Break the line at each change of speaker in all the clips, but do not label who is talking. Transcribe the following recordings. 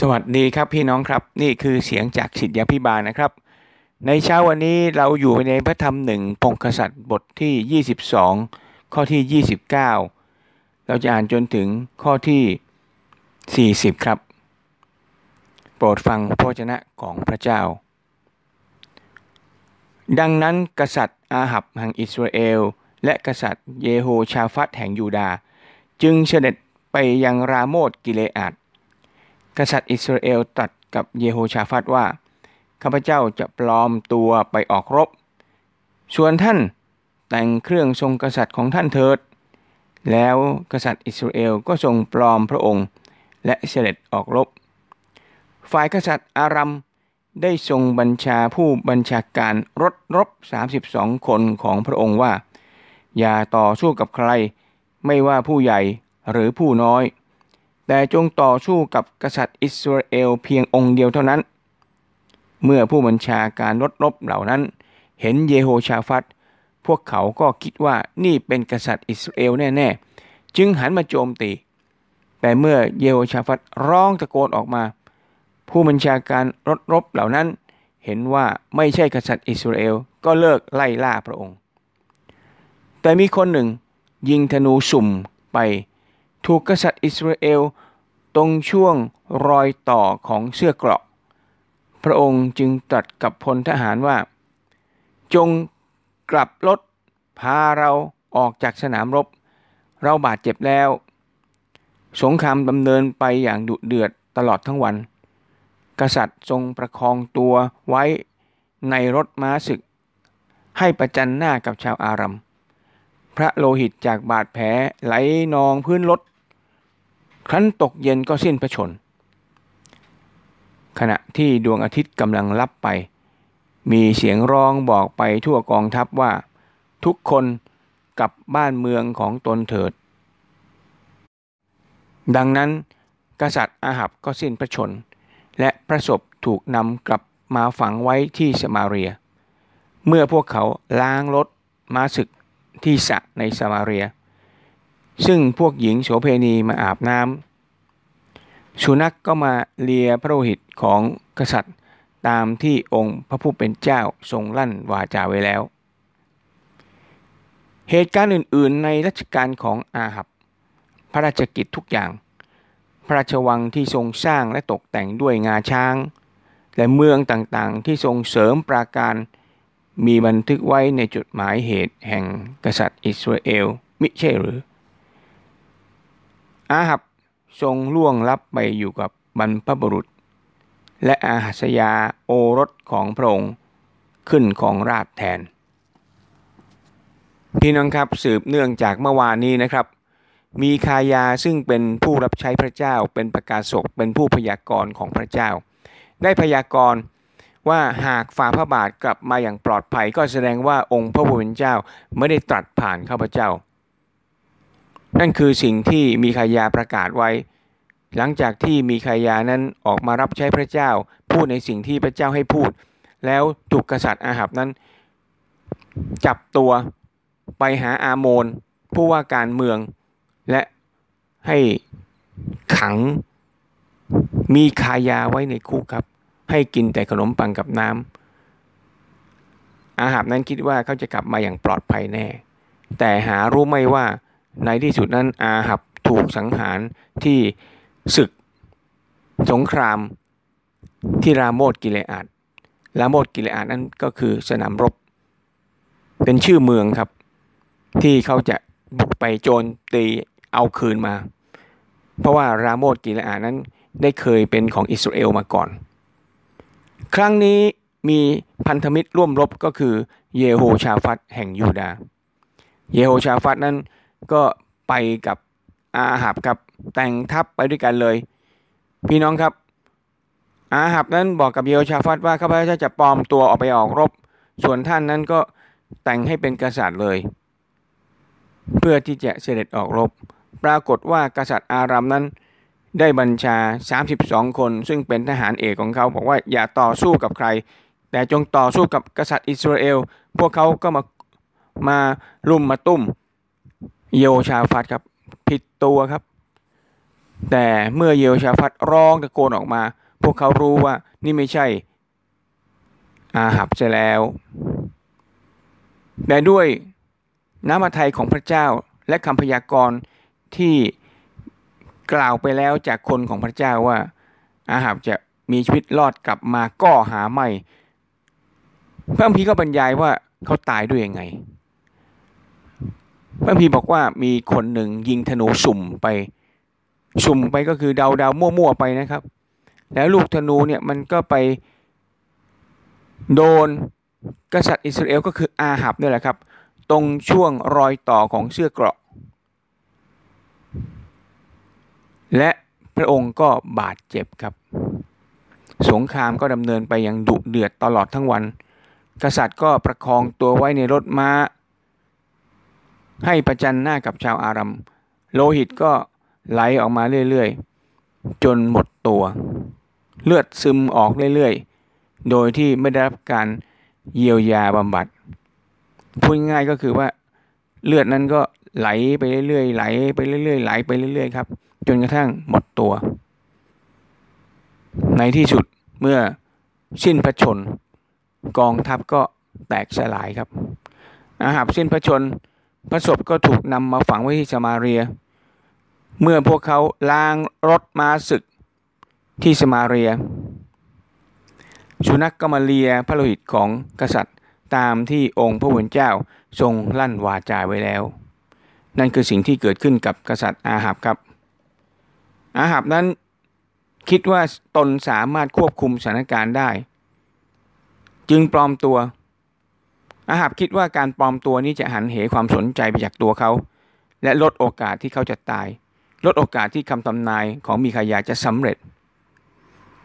สวัสดีครับพี่น้องครับ นี่คือเสียงจากสิทธยาพิบาลนะครับ ในเช้าวันนี้เราอยู่ในพระธรรมหนึ่งพงกษัตริย์บทที่ 22 ข้อที่ 29 เราจะอ่านจนถึงข้อที่ 40 ครับ โปรดฟังพระวจนะของพระเจ้า ดังนั้นกษัตริย์อาหับแห่งอิสราเอล และกษัตริย์เยโฮชาฟัตแห่งยูดา จึงเสด็จไปยังราโมดกิเลอาด กษัตริย์อิสราเอลตรัสกับเยโฮชาฟัตว่า ข้าพเจ้าจะปลอมตัวไปออกรบ ส่วนท่านแต่งเครื่องทรงกษัตริย์ของท่านเถิด แล้วกษัตริย์อิสราเอลก็ทรงปลอมพระองค์ และเสด็จออกรบ ฝ่ายกษัตริย์อารัมได้ทรงบัญชาผู้บัญชาการรถรบ 32 คนของพระองค์ว่า อย่าต่อสู้กับใคร ไม่ว่าผู้ใหญ่หรือผู้น้อย แต่จงต่อสู้กับกษัตริย์อิสราเอลเพียงองค์เดียวเท่านั้น เมื่อผู้บัญชาการรถรบเหล่านั้น เห็นเยโฮชาฟัตพวกเขาก็คิดว่านี่เป็นกษัตริย์อิสราเอลแน่ ๆ จึงหันมาโจมตี แต่เมื่อเยโฮชาฟัตร้องตะโกนออกมา ผู้บัญชาการรถรบเหล่านั้น เห็นว่าไม่ใช่กษัตริย์อิสราเอลก็เลิกไล่ล่าพระองค์ แต่มีคนหนึ่งยิงธนูสุ่มไป ถูกกษัตริย์อิสราเอลตรงช่วงรอยต่อของเสื้อเกราะ พระองค์จึงตรัสกับพลทหารว่า จงกลับรถพาเราออกจากสนามรบ เราบาดเจ็บแล้ว สงครามดำเนินไปอย่างดุเดือดตลอดทั้งวัน กษัตริย์ทรงประคองตัวไว้ในรถม้าศึก ให้ประจันหน้ากับชาวอารัมพระโลหิตจากบาดแผลไหลนองพื้นรถ ครั้นตกเย็นก็สิ้นพระชน ขณะที่ดวงอาทิตย์กำลังลับไป มีเสียงร้องบอกไปทั่วกองทัพว่า ทุกคนกลับบ้านเมืองของตนเถิด ดังนั้นกษัตริย์อาหับก็สิ้นพระชน และพระศพถูกนำกลับมาฝังไว้ที่สมาเรีย เมื่อพวกเขาล้างรถมาศึกที่สะในสมาเรีย ซึ่งพวกหญิงโสเพณีมาอาบน้ำสุนัขกก็มาเลียพระโลหิตของกษัตริย์ ตามที่องค์พระผู้เป็นเจ้าทรงลั่นวาจาไว้แล้ว เหตุการณ์อื่นๆ ในรัชกาลของอาหับ พระราชกิจทุกอย่าง พระราชวังที่ทรงสร้างและตกแต่งด้วยงาช้าง และเมืองต่างๆ ที่ทรงเสริมปราการมีบันทึกไว้ในจดหมายเหตุแห่งกษัตริย์อิสราเอลมิใช่หรือ อาหับทรงล่วงลับไปอยู่กับบรรพบุรุษ และอาหัสยาโอรสของพระองค์ขึ้นของราชแทน พี่น้องครับสืบเนื่องจากเมื่อวานนี้นะครับ มีคายาซึ่งเป็นผู้รับใช้พระเจ้าเป็นประกาศกเป็นผู้พยากรณ์ของพระเจ้า ได้พยากรณ์ว่าหากฝ่าพระบาทกลับมาอย่างปลอดภัย ก็แสดงว่าองค์พระผู้เป็นเจ้าไม่ได้ตรัสผ่านข้าพเจ้า นั่นคือสิ่งที่มีขายาประกาศไว้ หลังจากที่มีขายานั้นออกมารับใช้พระเจ้า พูดในสิ่งที่พระเจ้าให้พูด แล้วถูกกษัตริย์อาหับนั้น จับตัวไปหาอาโมนผู้ว่าการเมือง และให้ขังมีขายาไว้ในคุกครับ ให้กินแต่ขนมปังกับน้ำอาหับนั้นคิดว่าเขาจะกลับมาอย่างปลอดภัยแน่ แต่หารู้ไม่ว่า ในที่สุดนั้นอาหับถูกสังหารที่ศึกสงครามที่รามโมดกิเลอาดรามโมดกิเลอาดนั้นก็คือสนามรบ เป็นชื่อเมืองครับ ที่เขาจะบุกไปโจรตีเอาคืนมา เพราะว่ารามโมดกิเลอาดนั้นได้เคยเป็นของอิสราเอลมาก่อน ครั้งนี้มีพันธมิตรร่วมรบก็คือเยโฮชาฟัตแห่งยูดา เยโฮชาฟัตนั้น ก็ไปกับอาหับครับแต่งทัพไปด้วยกันเลย พี่น้องครับ อาหับนั้นบอกกับเยโชาฟัตว่าข้าพเจ้าจะปลอมตัวออกไปออกรบ ส่วนท่านนั้นก็แต่งให้เป็นกษัตริย์เลย เพื่อที่จะเสด็จออกรบ ปรากฏว่ากษัตริย์อารัมนั้น ได้บัญชา 32 คน ซึ่งเป็นทหารเอกของเขาบอกว่าอย่าต่อสู้กับใคร แต่จงต่อสู้กับกษัตริย์อิสราเอล พวกเขาก็มามารุมมาตุ้ม โยชาฟัดครับ ผิดตัวครับ แต่เมื่อเยโชาฟัดร้องตะโกนออกมา พวกเขารู้ว่านี่ไม่ใช่ อาหับจะแล้ว แต่ด้วยน้ำมาไทยของพระเจ้าและคำพยากรณ์ที่กล่าวไปแล้วจากคนของพระเจ้าว่า อาหับจะมีชีวิตรอดกลับมาก็หาไม่พระพีก็บรรยายว่าเขาตายด้วยยังไง พระพีบอกว่ามีคนหนึ่งยิงธนูสุ่มไป สุ่มไปก็คือเดาเดามั่วๆไปนะครับ แล้วลูกธนูเนี่ยมันก็ไปโดนกษัตริย์อิสราเอลก็คืออาหับนี่แหละครับ ตรงช่วงรอยต่อของเสื้อเกราะ และพระองค์ก็บาดเจ็บครับ สงครามก็ดำเนินไปอย่างดุเดือดตลอดทั้งวัน กษัตริย์ก็ประคองตัวไว้ในรถม้า ให้ประจันหน้ากับชาวอารัมโลหิตก็ไหลออกมาเรื่อยๆ จนหมดตัว เลือดซึมออกเรื่อยๆ โดยที่ไม่ได้รับการเยียวยาบำบัด พูดง่ายก็คือว่าเลือดนั้นก็ไหลไปเรื่อยๆ ไหลไปเรื่อยๆ ไหลไปเรื่อยๆ ครับ จนกระทั่งหมดตัว ในที่สุดเมื่อสิ้นพระชน กองทัพก็แตกสลายครับ อาหับสิ้นพระชน พระศพก็ถูกนำมาฝังไว้ที่สมาเรีย เมื่อพวกเขาล้างรถม้าศึกที่สมาเรีย สุนัขกก็มาเลียพระโลหิตของกษัตริย์ตามที่องค์พระผู้เป็นเจ้าทรงลั่นวาจาไว้แล้ว นั่นคือสิ่งที่เกิดขึ้นกับกษัตริย์อาหับครับ อาหับนั้นคิดว่าตนสามารถควบคุมสถานการณ์ได้ จึงปลอมตัว อาหับคิดว่าการปลอมตัวนี้จะหันเหความสนใจไปจากตัวเขา และลดโอกาสที่เขาจะตาย ลดโอกาสที่คำทำนายของมีขายาจะสำเร็จ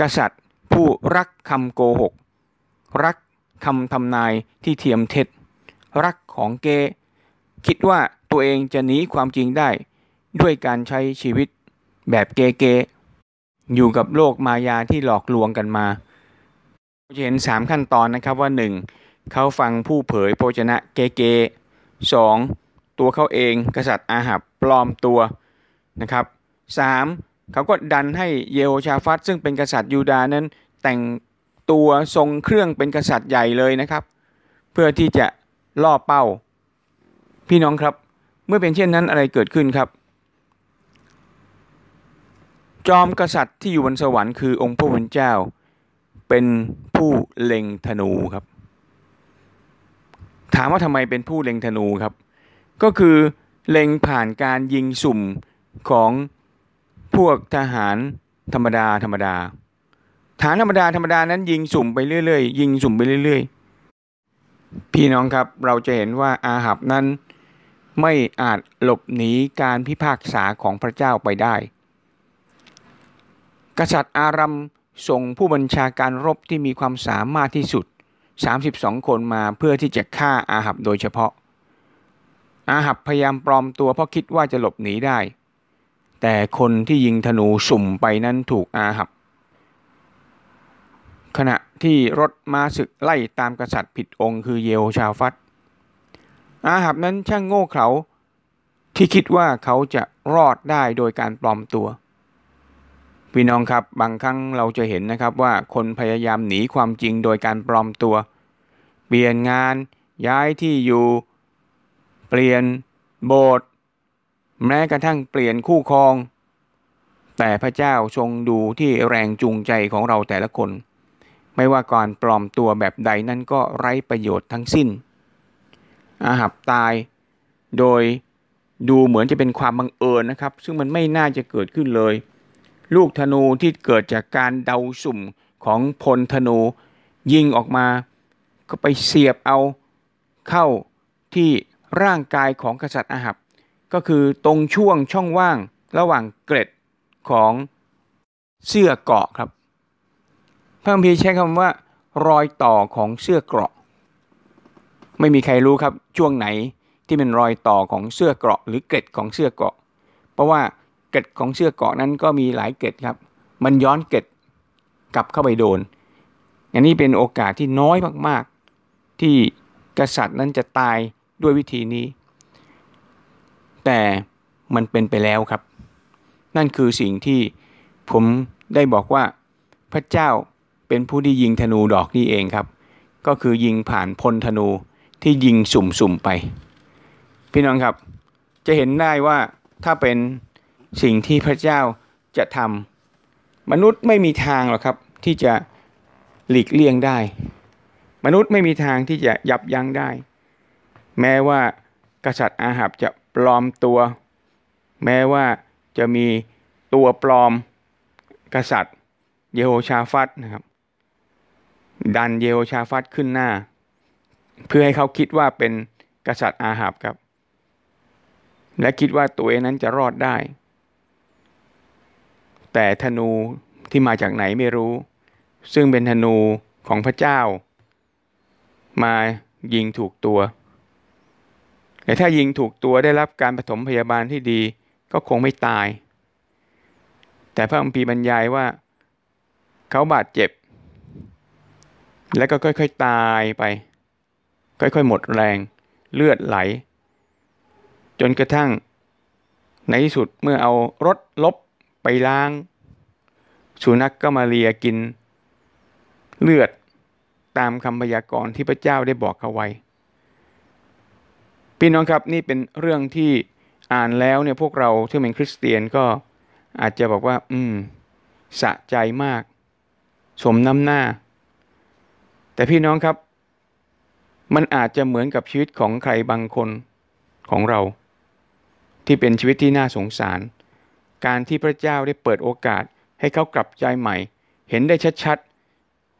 กษัตริย์ ผู้รักคำโกหก รักคำทำนายที่เทียมเท็จ รักของเก คิดว่าตัวเองจะหนีความจริงได้ ด้วยการใช้ชีวิตแบบเกเก อยู่กับโลกมายาที่หลอกลวงกันมาจะเห็นสามขั้นตอนนะครับว่าหนึ่ง เขาฟังผู้เผยโภชนะเกเกสองตัวเขาเองกษัตริย์อาหับปลอมตัวนะครับสามเขาก็ดันให้เยโฮชาฟัตซึ่งเป็นกษัตริย์ยูดานั้นแต่งตัวทรงเครื่องเป็นกษัตริย์ใหญ่เลยนะครับ เพื่อที่จะล่อเป้า พี่น้องครับ เมื่อเป็นเช่นนั้นอะไรเกิดขึ้นครับ จอมกษัตริย์ที่อยู่บนสวรรค์คือองค์พระผู้เป็นเจ้า เป็นผู้เล็งธนูครับ ถามว่าทำไมเป็นผู้เล็งธนูครับ ก็คือเล็งผ่านการยิงสุ่มของพวกทหารธรรมดาธรรมดาฐานธรรมดาธรรมดานั้นยิงสุ่มไปเรื่อยๆ ยิงสุ่มไปเรื่อยๆ พี่น้องครับเราจะเห็นว่าอาหับนั้นไม่อาจหลบหนีการพิพากษาของพระเจ้าไปได้ กษัตริย์อารัมส่งผู้บัญชาการรบที่มีความสามารถที่สุด 32 คนมาเพื่อที่จะฆ่าอาหับโดยเฉพาะ อาหับพยายามปลอมตัวเพราะคิดว่าจะหลบหนีได้ แต่คนที่ยิงธนูสุ่มไปนั้นถูกอาหับ ขณะที่รถมาศึกไล่ตามกษัตริย์ผิดองค์คือเยโฮชาฟัตอาหับนั้นช่างโง่เขลาที่คิดว่าเขาจะรอดได้โดยการปลอมตัว พี่น้องครับบางครั้งเราจะเห็นนะครับว่าคนพยายามหนีความจริงโดยการปลอมตัว เปลี่ยนงาน ย้ายที่อยู่ เปลี่ยนโบสถ์แม้กระทั่งเปลี่ยนคู่ครอง แต่พระเจ้าทรงดูที่แรงจูงใจของเราแต่ละคน ไม่ว่าการปลอมตัวแบบใดนั่นก็ไร้ประโยชน์ทั้งสิ้น อาหับตาย โดยดูเหมือนจะเป็นความบังเอิญนะครับ ซึ่งมันไม่น่าจะเกิดขึ้นเลย ลูกธนูที่เกิดจากการเดาสุ่มของพลธนู ยิงออกมา ก็ไปเสียบเอาเข้าที่ร่างกายของกษัตริย์อาหับ ก็คือตรงช่วงช่องว่างระหว่างเกร็ดของเสื้อเกราะครับพระคัมภีร์ใช้คำว่า รอยต่อของเสื้อเกราะ ไม่มีใครรู้ครับช่วงไหนที่เป็นรอยต่อของเสื้อเกราะ หรือเกร็ดของเสื้อเกราะ เพราะว่า ร็ดของเสื้อเกาะนั้นก็มีหลายเกร็ดครับ มันย้อนเกร็ดกลับเข้าไปโดน อันนี้เป็นโอกาสที่น้อยมากๆ ที่กษัตริย์นั้นจะตายด้วยวิธีนี้ แต่มันเป็นไปแล้วครับ นั่นคือสิ่งที่ผมได้บอกว่าพระเจ้าเป็นผู้ที่ยิงธนูดอกนี้เองครับ ก็คือยิงผ่านพลธนูที่ยิงสุ่มๆไป พี่น้องครับ จะเห็นได้ว่าถ้าเป็น สิ่งที่พระเจ้าจะทำมนุษย์ไม่มีทางหรอกครับ ที่จะหลีกเลี่ยงได้ มนุษย์ไม่มีทางที่จะยับยั้งได้ แม้ว่ากษัตริย์อาหับจะปลอมตัว แม้ว่าจะมีตัวปลอมกษัตริย์ เยโฮชาฟัตนะครับ ดันเยโฮชาฟัตขึ้นหน้า เพื่อให้เขาคิดว่าเป็นกษัตริย์อาหับครับ และคิดว่าตัวเองนั้นจะรอดได้ แต่ธนูที่มาจากไหนไม่รู้ ซึ่งเป็นธนูของพระเจ้า มายิงถูกตัว แต่ถ้ายิงถูกตัวได้รับการปฐมพยาบาลที่ดีก็คงไม่ตาย แต่พระอัมพีบรรยายว่า เขาบาดเจ็บ แล้วก็ค่อยๆตายไป ค่อยๆหมดแรง เลือดไหล จนกระทั่ง ในที่สุดเมื่อเอารถลบ ล้าง สุนัขกก็มาเลียกิน เลือดตามคำพยากรณ์ที่พระเจ้าได้บอกเขาไว้ พี่น้องครับนี่เป็นเรื่องที่อ่านแล้วเนี่ยพวกเราที่เป็นคริสเตียนก็อาจจะบอกว่า อืม สะใจมาก สมน้ำหน้า แต่พี่น้องครับ มันอาจจะเหมือนกับชีวิตของใครบางคนของเรา ที่เป็นชีวิตที่น่าสงสาร การที่พระเจ้าได้เปิดโอกาสให้เขากลับใจใหม่ เห็นได้ชัด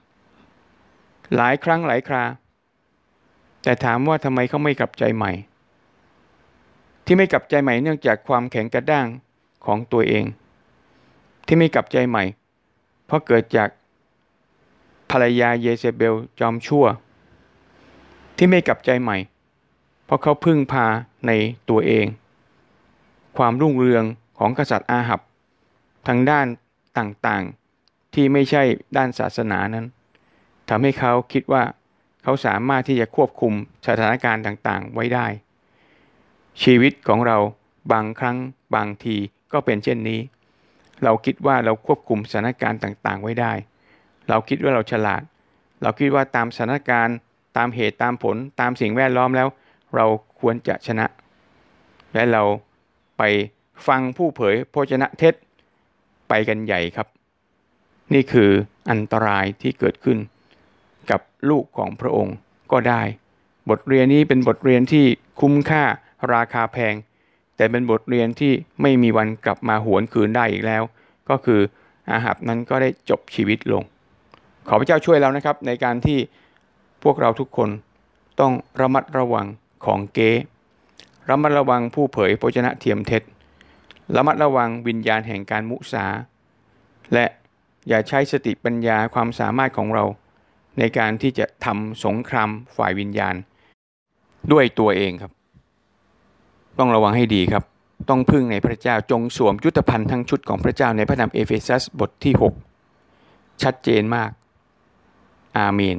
ๆ หลายครั้งหลายครา แต่ถามว่าทำไมเขาไม่กลับใจใหม่ ที่ไม่กลับใจใหม่เนื่องจากความแข็งกระด้างของตัวเอง ที่ไม่กลับใจใหม่ เพราะเกิดจากภรรยาเยเซเบลจอมชั่ว ที่ไม่กลับใจใหม่ เพราะเขาพึ่งพาในตัวเอง ความรุ่งเรือง ของกษัตริย์อาหับทางด้านต่างๆที่ไม่ใช่ด้านศาสนานั้นทำให้เขาคิดว่าเขาสามารถที่จะควบคุมสถานการณ์ต่างๆ ไว้ได้ ชีวิตของเราบางครั้งบางทีก็เป็นเช่นนี้ เราคิดว่าเราควบคุมสถานการณ์ต่างๆ ไว้ได้ เราคิดว่าเราฉลาด เราคิดว่าตามสถานการณ์ตามเหตุตามผลตามสิ่งแวดล้อมแล้ว เราควรจะชนะ และเราไป ฟังผู้เผยพระชนะเท็จไปกันใหญ่ครับ นี่คืออันตรายที่เกิดขึ้น กับลูกของพระองค์ก็ได้ บทเรียนนี้เป็นบทเรียนที่คุ้มค่าราคาแพง แต่เป็นบทเรียนที่ไม่มีวันกลับมาหวนคืนได้อีกแล้ว ก็คืออาหับนั้นก็ได้จบชีวิตลง ขอพระเจ้าช่วยเรานะครับ ในการที่พวกเราทุกคนต้องระมัดระวังของเก๊ระมัดระวังผู้เผยพระชนะเทียมเท็จ ระมัดระวังวิญญาณแห่งการมุสา และอย่าใช้สติปัญญาความสามารถของเรา ในการที่จะทำสงครามฝ่ายวิญญาณ ด้วยตัวเองครับ ต้องระวังให้ดีครับ ต้องพึ่งในพระเจ้าจงสวมยุทธภัณฑ์ทั้งชุดของพระเจ้าในพระธรรมเอเฟซัสบทที่ 6 ชัดเจนมาก อาเมน